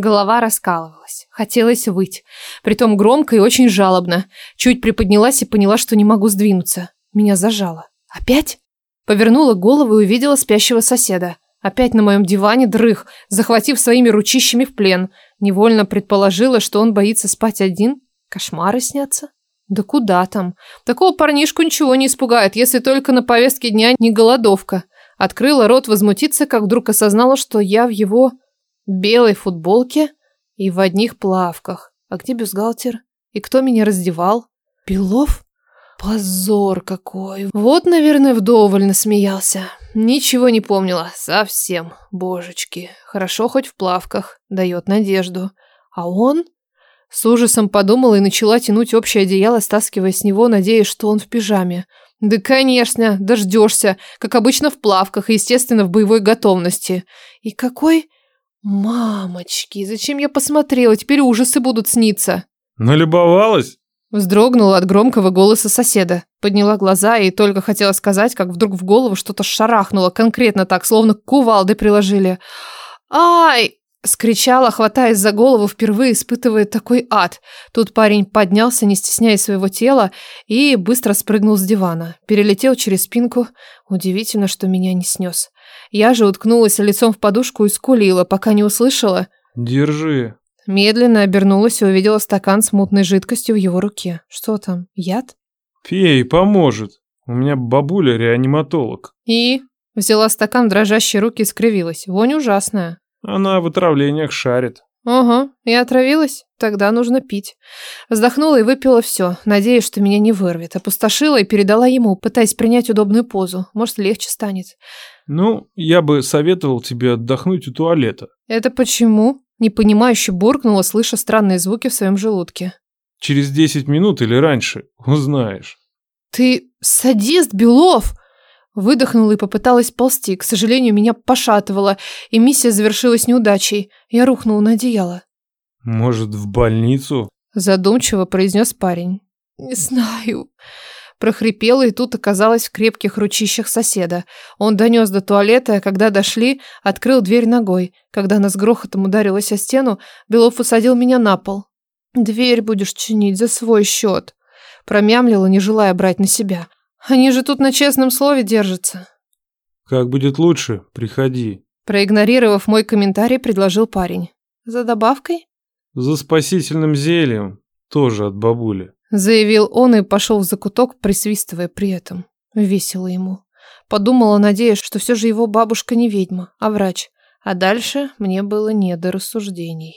Голова раскалывалась. Хотелось выть. Притом громко и очень жалобно. Чуть приподнялась и поняла, что не могу сдвинуться. Меня зажало. Опять? Повернула голову и увидела спящего соседа. Опять на моем диване дрых, захватив своими ручищами в плен. Невольно предположила, что он боится спать один. Кошмары снятся? Да куда там? Такого парнишку ничего не испугает, если только на повестке дня не голодовка. Открыла рот возмутиться, как вдруг осознала, что я в его белой футболке и в одних плавках. А где бюстгальтер? И кто меня раздевал? Белов? Позор какой. Вот, наверное, вдоволь насмеялся. Ничего не помнила. Совсем. Божечки. Хорошо хоть в плавках. Дает надежду. А он... С ужасом подумала и начала тянуть общее одеяло, стаскивая с него, надеясь, что он в пижаме. Да, конечно, дождешься. Как обычно в плавках и, естественно, в боевой готовности. И какой... Мамочки, зачем я посмотрела? Теперь ужасы будут сниться. Налюбовалась? Вздрогнула от громкого голоса соседа. Подняла глаза и только хотела сказать, как вдруг в голову что-то шарахнуло, конкретно так, словно кувалды приложили. «Ай!» Скричала, хватаясь за голову, впервые испытывая такой ад. Тут парень поднялся, не стесняя своего тела, и быстро спрыгнул с дивана. Перелетел через спинку. Удивительно, что меня не снес. Я же уткнулась лицом в подушку и скулила, пока не услышала. «Держи». Медленно обернулась и увидела стакан с мутной жидкостью в его руке. Что там, яд? «Пей, поможет. У меня бабуля реаниматолог». «И?» Взяла стакан в дрожащие руки и скривилась. Вонь ужасная. Она в отравлениях шарит. Ага, я отравилась? Тогда нужно пить. Вздохнула и выпила все, надеясь, что меня не вырвет. Опустошила и передала ему, пытаясь принять удобную позу. Может, легче станет. Ну, я бы советовал тебе отдохнуть у туалета. Это почему? Непонимающе буркнула, слыша странные звуки в своем желудке. Через 10 минут или раньше, узнаешь. Ты садист, Белов! Выдохнула и попыталась ползти. К сожалению, меня пошатывало, и миссия завершилась неудачей. Я рухнула на одеяло. «Может, в больницу?» Задумчиво произнес парень. «Не знаю». Прохрипела и тут оказалась в крепких ручищах соседа. Он донес до туалета, а когда дошли, открыл дверь ногой. Когда она с грохотом ударилась о стену, Белов усадил меня на пол. «Дверь будешь чинить за свой счет», промямлила, не желая брать на себя. Они же тут на честном слове держатся. Как будет лучше, приходи. Проигнорировав мой комментарий, предложил парень. За добавкой? За спасительным зельем, тоже от бабули. Заявил он и пошел в закуток, присвистывая при этом. Весело ему. Подумала, надеясь, что все же его бабушка не ведьма, а врач. А дальше мне было не до рассуждений.